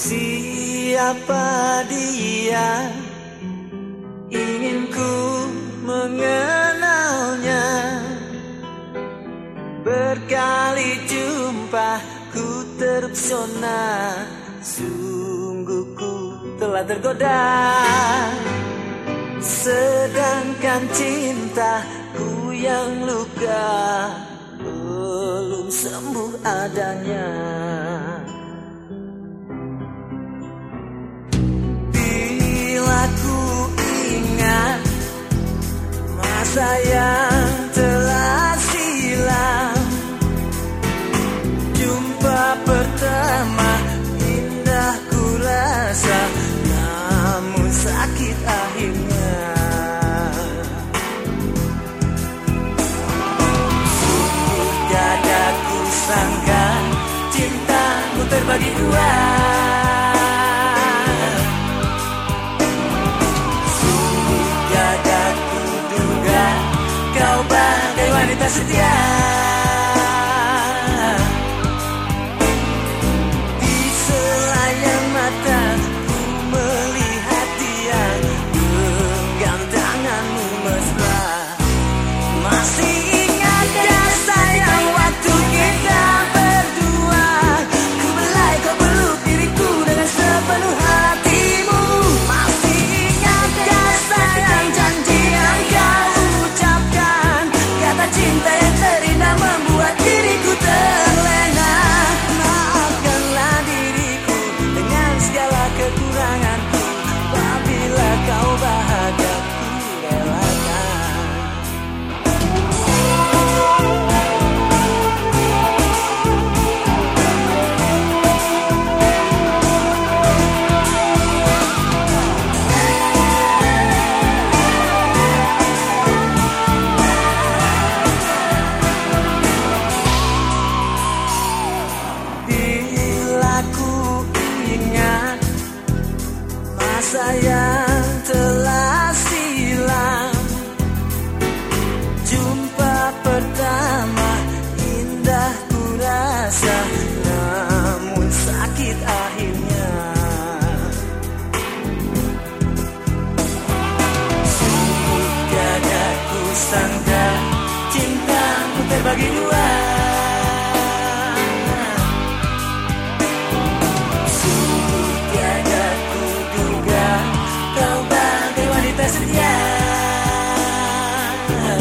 Siapa dia? Ingin ku mengenalnya Berkali jumpa ku terpesona Sungguh ku telah tergoda Sedangkan cinta ku yang luka Belum sembuh adanya saya telah silam. Jumpa pertama indah kurasa Namun sakit akhirnya. Sungguh dadaku sangka Cintaku terbagi dua. fantasía time